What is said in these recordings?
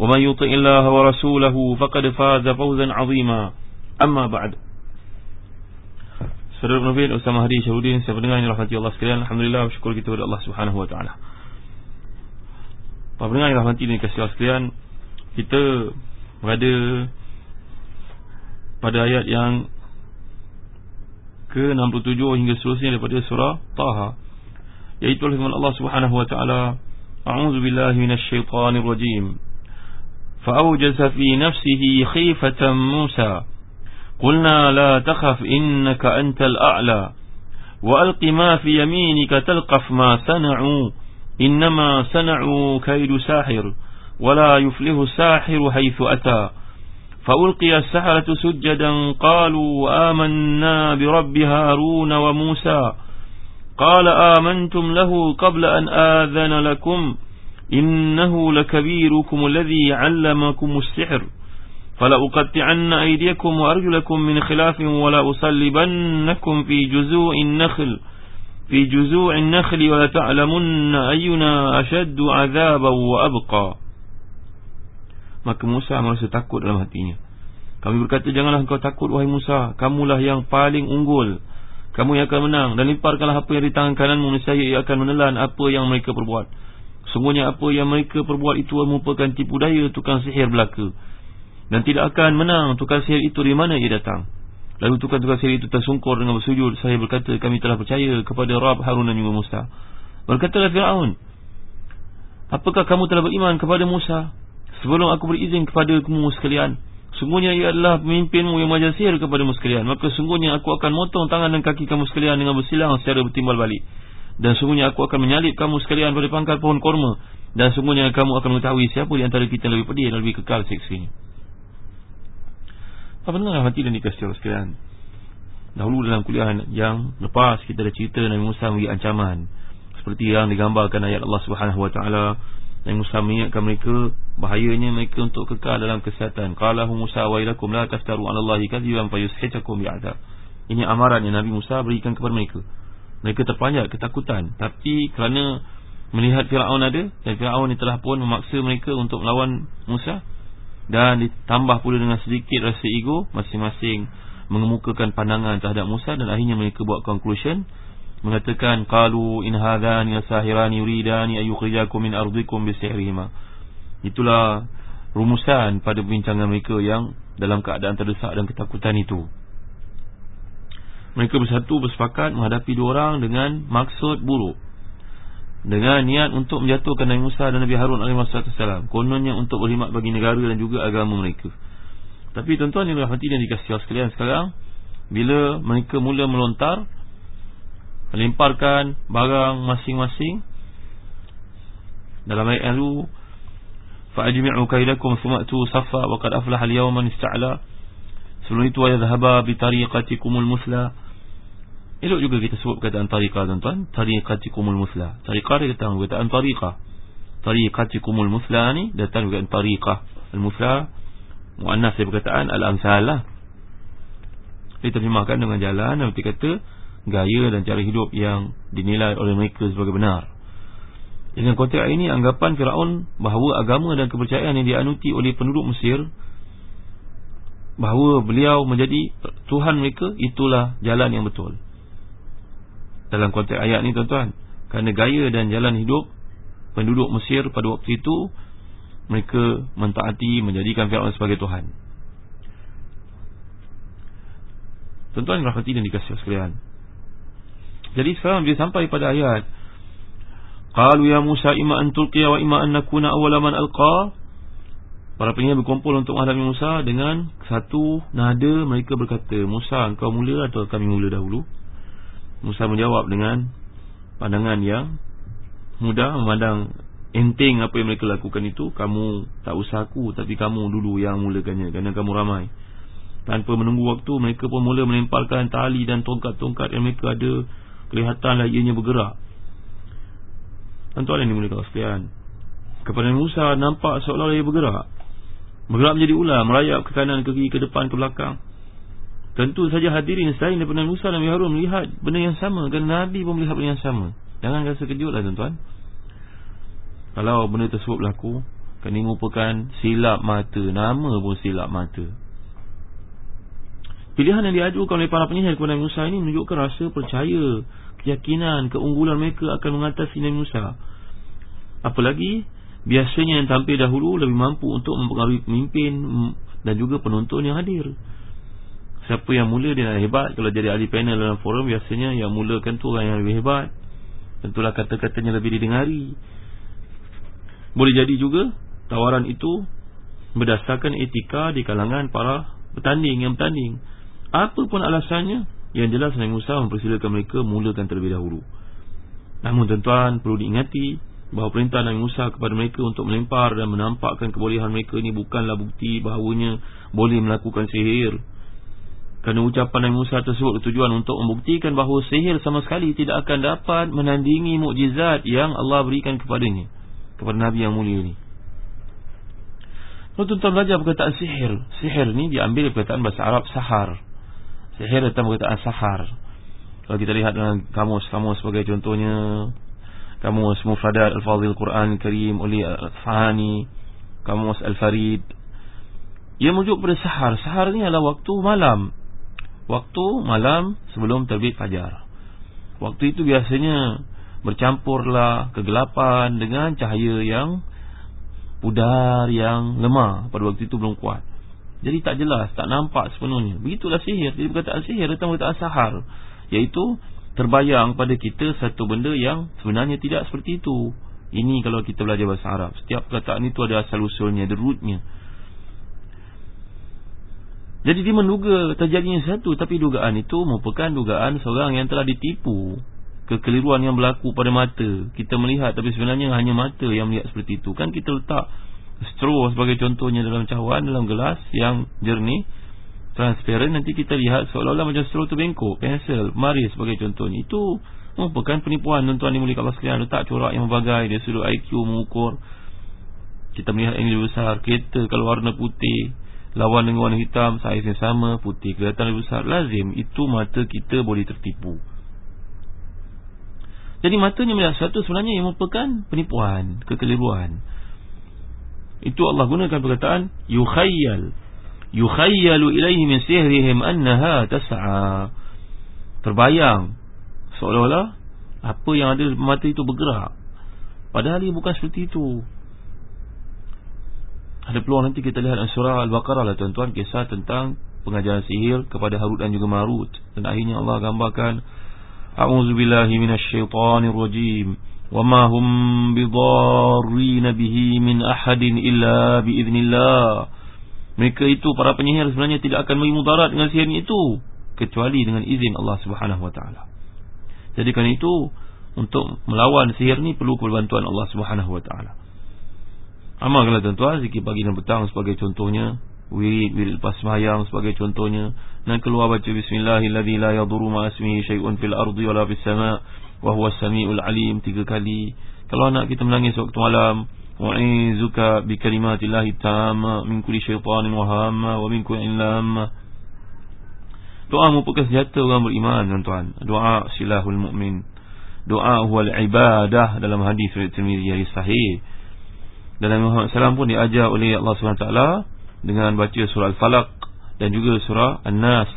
ومن يطع الله ورسوله فقد فاز فوزا عظيما أما بعد Saudara penerbit Ustaz Mahdi Syahudin Saya pendengar yang rahmati Allah sekalian Alhamdulillah bersyukur kita kepada Allah Subhanahu Wa Taala. Para pendengar yang rahmati dan kasih Allah sekalian Kita berada Pada ayat yang Ke-67 hingga seterusnya daripada surah Taha Iaitu firman Allah Subhanahu Wa Taala A'udzu billahi minasyaitonir rajim فأوجس في نفسه خيفة موسى. قلنا لا تخف إنك أنت الأعلى. وألق ما في يمينك تلقف ما صنعوا. إنما صنعوا كيد ساحر ولا يفله الساحر حيث أتى. فألقي السحرة سجدا قالوا آمنا برب هارون وموسى. قال آمنتم له قبل أن آذن لكم. إنه لكبيركم الذي علمكم السحر فلا أقطعن أيديكم وأرجلكم من خلاف ولا أصلبنكم في جزوع النخل في جزوع النخل ولا تعلمن أينا أشد عذابا وأبقى Maka Musa merasa takut dalam hatinya Kami berkata janganlah engkau takut wahai Musa Kamulah yang paling unggul Kamu yang akan menang Dan limparkanlah apa yang di tangan kananmu Niscaya ia akan menelan apa yang mereka perbuat Sungguhnya apa yang mereka perbuat itu merupakan tipu daya tukang sihir belaka. Dan tidak akan menang tukang sihir itu dari mana ia datang. Lalu tukang-tukang sihir itu tersungkur dengan bersujud. Saya berkata kami telah percaya kepada Rab Harun dan juga Musa. Berkatalah Fir'aun. Apakah kamu telah beriman kepada Musa? Sebelum aku berizin kepada kamu sekalian. Sungguhnya ia adalah pemimpinmu yang mengajar sihir kepada kamu sekalian. Maka sungguhnya aku akan motong tangan dan kaki kamu sekalian dengan bersilang secara bertimbal balik. Dan sungguhnya aku akan menyalip kamu sekalian pada pangkal pohon korma. Dan sungguhnya kamu akan mengetahui siapa di antara kita lebih pedih dan lebih kekal seksinya. Apa dengar hati dan dikasih Allah sekalian. Dahulu dalam kuliah yang lepas kita dah cerita Nabi Musa bagi ancaman. Seperti yang digambarkan ayat Allah Taala Nabi Musa mengingatkan mereka Bahayanya mereka untuk kekal dalam kesihatan. Qalahu Musa wa ilakum la taftaru ala Allahi kathiban fayushitakum bi'adab. Ini amaran yang Nabi Musa berikan kepada mereka mereka terpanjat ketakutan. Tapi kerana melihat Fir'aun ada Dan Fir'aun ini telah pun memaksa mereka untuk melawan Musa Dan ditambah pula dengan sedikit rasa ego Masing-masing mengemukakan pandangan terhadap Musa Dan akhirnya mereka buat conclusion Mengatakan Qalu in hadhan ya sahirani yuridani ayukrijakum min ardikum bisihrihima Itulah rumusan pada perbincangan mereka yang Dalam keadaan terdesak dan ketakutan itu mereka bersatu bersepakat menghadapi dua orang dengan maksud buruk. Dengan niat untuk menjatuhkan Nabi Musa dan Nabi Harun AS Kononnya untuk berkhidmat bagi negara dan juga agama mereka. Tapi tuan-tuan yang berhati dan dikasih sekalian sekarang Bila mereka mula melontar Melemparkan barang masing-masing Dalam ayat lalu Fa'ajmi'u kaidakum suma'tu safa wa qad aflaha al-yawma nista'la Sebelum itu ayat dhaba bi tariqatikumul musla Elok juga kita sebut perkataan tariqah tuan-tuan. Tariqatikumul musla Tariqah dia datang perkataan tariqah. Tariqatikumul musla ni datang perkataan tariqah. Al-musla Mu'annas dia perkataan Al-amsal lah Dia terjemahkan dengan jalan Nanti kata Gaya dan cara hidup yang dinilai oleh mereka sebagai benar. Dengan konteks ini Anggapan Fir'aun bahawa agama dan kepercayaan yang dianuti oleh penduduk Mesir Bahawa beliau menjadi Tuhan mereka Itulah jalan yang betul dalam konteks ayat ni tuan-tuan kerana gaya dan jalan hidup penduduk Mesir pada waktu itu mereka mentaati menjadikan Fir'aun sebagai Tuhan. Tuan-tuan rahmati dan dikasih sekalian. Jadi sekarang dia sampai pada ayat Qalu ya Musa ima an tulqiya wa ima an nakuna awwala man alqa? Para penyihir berkumpul untuk menghadapi Musa dengan satu nada mereka berkata Musa engkau mula atau kami mula dahulu Musa menjawab dengan pandangan yang mudah memandang enteng apa yang mereka lakukan itu. Kamu tak usah aku tapi kamu dulu yang mulakannya. Kerana kamu ramai. Tanpa menunggu waktu mereka pun mula melemparkan tali dan tongkat-tongkat yang mereka ada. Kelihatan ianya bergerak. Tuan-tuan yang dimulakan sekalian. Kepada Musa nampak seolah-olah ia bergerak. Bergerak menjadi ular merayap ke kanan ke kiri ke depan ke belakang tentu saja hadirin selain daripada Musa dan Harun melihat benda yang sama dan Nabi pun melihat benda yang sama. Jangan rasa kejut lah tuan-tuan. Kalau benda tersebut berlaku Kan ini merupakan silap mata. Nama pun silap mata. Pilihan yang diajukan oleh para penyihir kepada Musa ini Menunjukkan rasa percaya Keyakinan, keunggulan mereka akan mengatasi Nabi Musa. Apalagi Biasanya yang tampil dahulu Lebih mampu untuk mempengaruhi pemimpin Dan juga penonton yang hadir Siapa yang mula dia nak hebat Kalau jadi ahli panel dalam forum Biasanya yang mulakan tu orang yang lebih hebat Tentulah kata-katanya lebih didengari boleh jadi juga tawaran itu berdasarkan etika di kalangan para bertanding yang bertanding. Apa pun alasannya, yang jelas Nabi Musa mempersilakan mereka mulakan terlebih dahulu. Namun tuan-tuan perlu diingati bahawa perintah Nabi Musa kepada mereka untuk melempar dan menampakkan kebolehan mereka ini bukanlah bukti bahawanya boleh melakukan sihir. Kerana ucapan Nabi Musa tersebut bertujuan untuk membuktikan bahawa sihir sama sekali tidak akan dapat menandingi mukjizat yang Allah berikan kepadanya kepada Nabi yang mulia ini. Kalau tuan-tuan belajar perkataan sihir, sihir ni diambil perkataan bahasa Arab sahar. Sihir datang perkataan sahar. Kalau kita lihat dengan kamus-kamus sebagai contohnya, kamus Mufradat Al-Fadhil Quran Karim oleh Al-Fahani, kamus Al-Farid. Ia merujuk pada sahar. Sahar ni adalah waktu malam. Waktu malam sebelum terbit fajar. Waktu itu biasanya bercampurlah kegelapan dengan cahaya yang pudar yang lemah pada waktu itu belum kuat. Jadi tak jelas, tak nampak sepenuhnya. Begitulah sihir. Jadi perkataan sihir datang perkataan sahar. Iaitu terbayang pada kita satu benda yang sebenarnya tidak seperti itu. Ini kalau kita belajar bahasa Arab. Setiap perkataan itu ada asal usulnya, ada rootnya. Jadi dia menduga terjadinya satu. Tapi dugaan itu merupakan dugaan seorang yang telah ditipu. Kekeliruan yang berlaku pada mata. Kita melihat tapi sebenarnya hanya mata yang melihat seperti itu. Kan kita letak straw sebagai contohnya dalam cawan dalam gelas yang jernih transparent. Nanti kita lihat seolah-olah macam straw tu bengkok pensel mari sebagai contohnya. Itu merupakan penipuan tuan-tuan dimulai Allah sekalian. Letak corak yang berbagai dia suruh IQ mengukur. Kita melihat yang lebih besar kereta kalau warna putih lawan dengan warna hitam saiz yang sama putih kelihatan lebih besar lazim itu mata kita boleh tertipu jadi matanya melihat sesuatu sebenarnya yang merupakan penipuan, kekeliruan. Itu Allah gunakan perkataan yukhayyal. Yukhayyalu ilaihi min sihrihim annaha tas'a. Terbayang seolah-olah apa yang ada mata itu bergerak. Padahal ia bukan seperti itu. Ada peluang nanti kita lihat surah Al-Baqarah lah tuan-tuan Kisah tentang pengajaran sihir kepada Harut dan juga Marut. Dan akhirnya Allah gambarkan A'udzubillahiminasyaitanirrojim Wa hum bidharina bihi min ahadin illa biiznillah. Mereka itu para penyihir sebenarnya tidak akan mengimudarat dengan sihir itu Kecuali dengan izin Allah subhanahu wa ta'ala. Jadi kerana itu untuk melawan sihir ni perlu perbantuan Allah subhanahu wa ta'ala. Amalkanlah tuan-tuan zikir pagi dan petang sebagai contohnya. Wirid wirid lepas sembahyang sebagai contohnya. Dan keluar baca bismillahirrahmanirrahim. La yadurru ma ismihi shay'un fil ardi wala fis sama' wa huwa as-sami'ul alim tiga kali. Kalau anak kita menangis waktu malam wa'izuka bi kalimatillahi tamma min kulli syaitanin wa hamma wa min kulli lam doa merupakan senjata orang beriman tuan-tuan. Doa silahul mukmin doa huwal ibadah dalam hadis riwayat Tirmizi yang sahih dalam Muhammad SAW pun diajar oleh Allah SWT dengan baca surah Al-Falaq dan juga surah An-Nas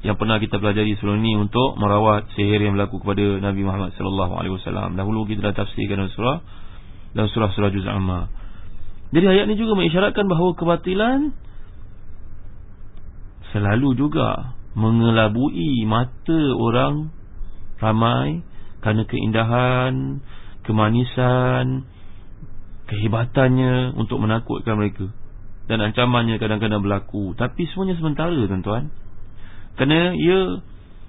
yang pernah kita pelajari sebelum ini untuk merawat sihir yang berlaku kepada Nabi Muhammad wasallam. Dahulu kita dah tafsirkan dalam surah dan surah-surah juz amma. Jadi ayat ini juga mengisyaratkan bahawa kebatilan selalu juga mengelabui mata orang ramai kerana keindahan, kemanisan, kehebatannya untuk menakutkan mereka. Dan ancamannya kadang-kadang berlaku. Tapi semuanya sementara tuan-tuan. Kerana ia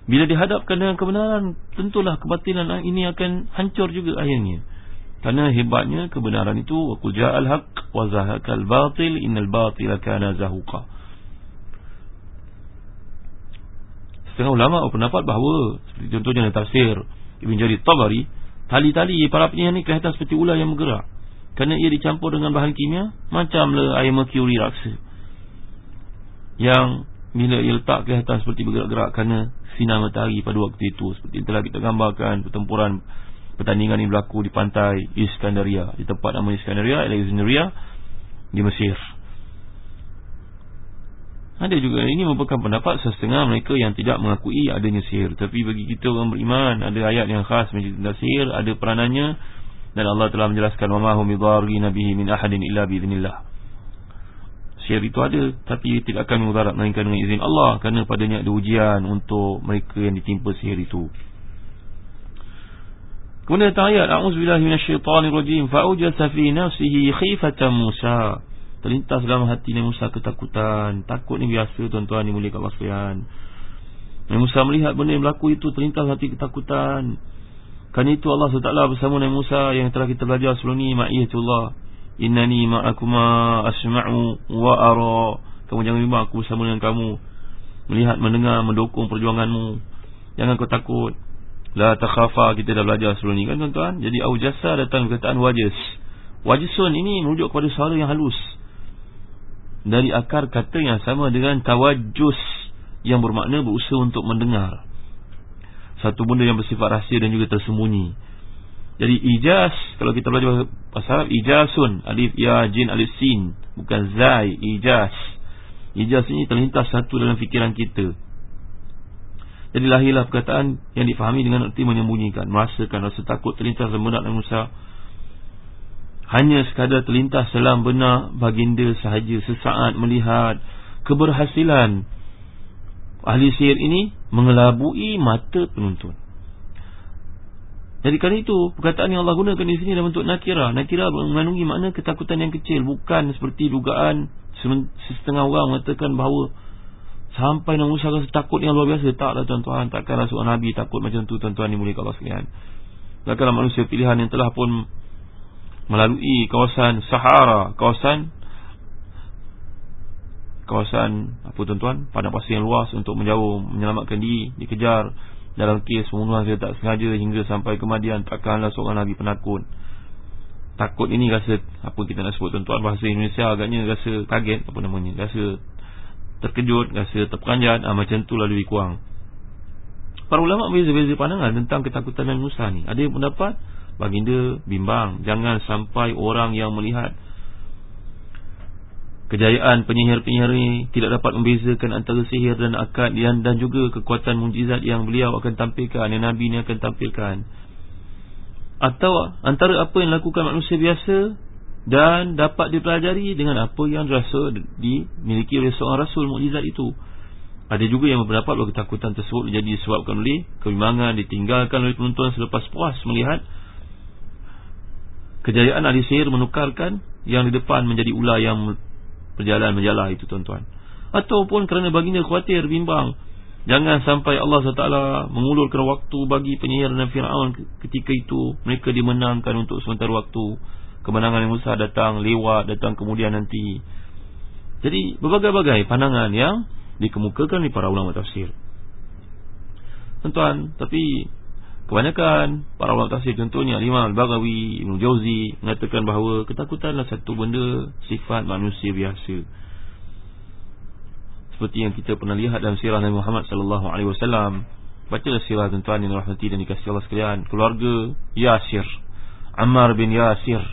bila dihadapkan dengan kebenaran tentulah kebatilan ini akan hancur juga akhirnya. Kerana hebatnya kebenaran itu waqul ja'al haqq wa zahaqal batil innal batila kana zahuqa. Setengah ulama berpendapat bahawa seperti contohnya dalam tafsir Ibn Jarir Tabari tali-tali para penyihir ini kelihatan seperti ular yang bergerak kerana ia dicampur dengan bahan kimia Macamlah air merkuri raksa Yang bila ia letak kelihatan seperti bergerak-gerak Kerana sinar matahari pada waktu itu. Seperti telah kita gambarkan pertempuran Pertandingan ini berlaku di pantai Iskandaria. Di tempat nama Iskandaria Alexandria Di Mesir. Ada juga ini merupakan pendapat setengah mereka yang tidak mengakui adanya sihir. Tapi bagi kita orang beriman Ada ayat yang khas menceritakan sihir Ada peranannya dan Allah telah menjelaskan wa ma hum bihi min ahadin illa bi idznillah. Syiar itu ada tapi tidak akan mudarat melainkan dengan izin Allah kerana padanya ada ujian untuk mereka yang ditimpa sihir itu. Kemudian datang ayat A'udzubillahi minasyaitonirrajim fa'ujasa fi nafsihi khifatan Musa. Terlintas dalam hati Nabi Musa ketakutan. Takut ni biasa tuan-tuan dimuliakan Allah sekalian. Nabi Musa melihat benda yang berlaku itu terlintas hati ketakutan. Kan itu Allah SWT bersama Nabi Musa yang telah kita belajar sebelum ini Ma'iyatullah Innani ma'akuma asma'u wa ara. Kamu jangan lupa aku bersama dengan kamu. Melihat, mendengar, mendukung perjuanganmu. Jangan kau takut. La takhafa kita dah belajar sebelum ini kan tuan-tuan? Jadi Aujasa datang perkataan wajis. Wajisun ini merujuk kepada suara yang halus. Dari akar kata yang sama dengan tawajus Yang bermakna berusaha untuk mendengar satu benda yang bersifat rahsia dan juga tersembunyi. Jadi ijaz kalau kita belajar bahasa Arab ijazun alif ya jin alif sin bukan zai ijaz. Ijaz ini terlintas satu dalam fikiran kita. Jadi lahirlah perkataan yang difahami dengan erti menyembunyikan, merasakan rasa takut terlintas dalam benak Musa. Hanya sekadar terlintas dalam benak baginda sahaja sesaat melihat keberhasilan ahli sihir ini mengelabui mata penonton. Jadi kali itu perkataan yang Allah gunakan di sini dalam bentuk nakira. Nakira mengandungi makna ketakutan yang kecil bukan seperti dugaan setengah orang mengatakan bahawa sampai Nabi Musa rasa takut yang luar biasa. Taklah tuan-tuan, takkanlah seorang Nabi takut macam tu tuan-tuan dimuliakan Allah sekalian. Takkanlah manusia pilihan yang telah pun melalui kawasan Sahara, kawasan kawasan apa tuan-tuan padang pasir yang luas untuk menjauh menyelamatkan diri dikejar dalam kes pembunuhan saya tak sengaja hingga sampai kematian takkanlah seorang nabi penakut. Takut ini rasa apa kita nak sebut tuan-tuan bahasa Indonesia agaknya rasa kaget apa namanya rasa terkejut rasa terperanjat ah, macam tu lalu kurang para ulama berbeza-beza pandangan tentang ketakutan dan Musa ni. Ada yang pendapat baginda bimbang jangan sampai orang yang melihat Kejayaan penyihir-penyihir ini tidak dapat membezakan antara sihir dan akad dan, dan juga kekuatan mujizat yang beliau akan tampilkan, yang Nabi ini akan tampilkan. Atau antara apa yang lakukan manusia biasa dan dapat dipelajari dengan apa yang rasa dimiliki oleh seorang Rasul mujizat itu. Ada juga yang berpendapat bahawa ketakutan tersebut menjadi disebabkan oleh kebimbangan ditinggalkan oleh penonton selepas puas melihat kejayaan ahli sihir menukarkan yang di depan menjadi ular yang berjalan menjala itu tuan-tuan. Ataupun kerana baginda khawatir bimbang jangan sampai Allah SWT mengulurkan waktu bagi penyihir dan Fir'aun ketika itu. Mereka dimenangkan untuk sementara waktu. Kemenangan yang Musa datang lewat datang kemudian nanti. Jadi berbagai-bagai pandangan yang dikemukakan oleh para ulama tafsir. Tuan-tuan tapi Kebanyakan para ulama tafsir contohnya Imam Al-Baghawi, Ibn Jauzi mengatakan bahawa ketakutan adalah satu benda sifat manusia biasa. Seperti yang kita pernah lihat dalam sirah Nabi Muhammad sallallahu alaihi wasallam. Bacalah sirah tuan-tuan yang dirahmati dan dikasihi Allah sekalian. Keluarga Yasir, Ammar bin Yasir,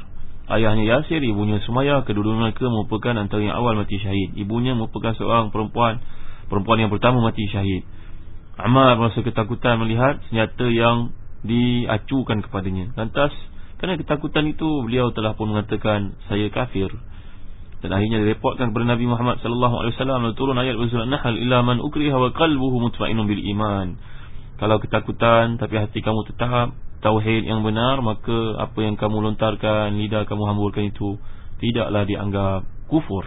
ayahnya Yasir, ibunya Sumayyah, kedua-dua mereka merupakan antara yang awal mati syahid. Ibunya merupakan seorang perempuan perempuan yang pertama mati syahid. Ammar merasa ketakutan melihat senjata yang diacukan kepadanya. Lantas, kerana ketakutan itu, beliau telah pun mengatakan, saya kafir. dan akhirnya direportkan kepada Nabi Muhammad sallallahu alaihi wasallam turun ayat surah An-Nahl illa man ukriha wa qalbuhu mutmainnun bil iman. Kalau ketakutan tapi hati kamu tetap tauhid yang benar maka apa yang kamu lontarkan lidah kamu hamburkan itu tidaklah dianggap kufur.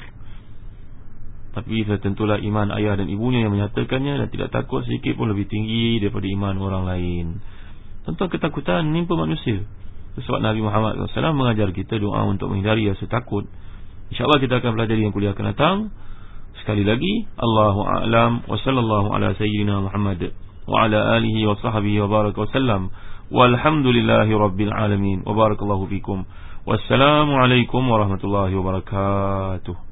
Tapi tentulah iman ayah dan ibunya yang menyatakannya dan tidak takut sedikit pun lebih tinggi daripada iman orang lain. Tentu ketakutan menimpa manusia. Sebab Nabi Muhammad SAW mengajar kita doa untuk menghindari rasa takut. InsyaAllah kita akan pelajari yang kuliah akan datang Sekali lagi Allahu a'lam wa sallallahu ala sayyidina Muhammad wa ala alihi wa sahbihi wa baraka wa sallam walhamdulillahi rabbil alamin wa barakallahu fikum wassalamu alaikum warahmatullahi wabarakatuh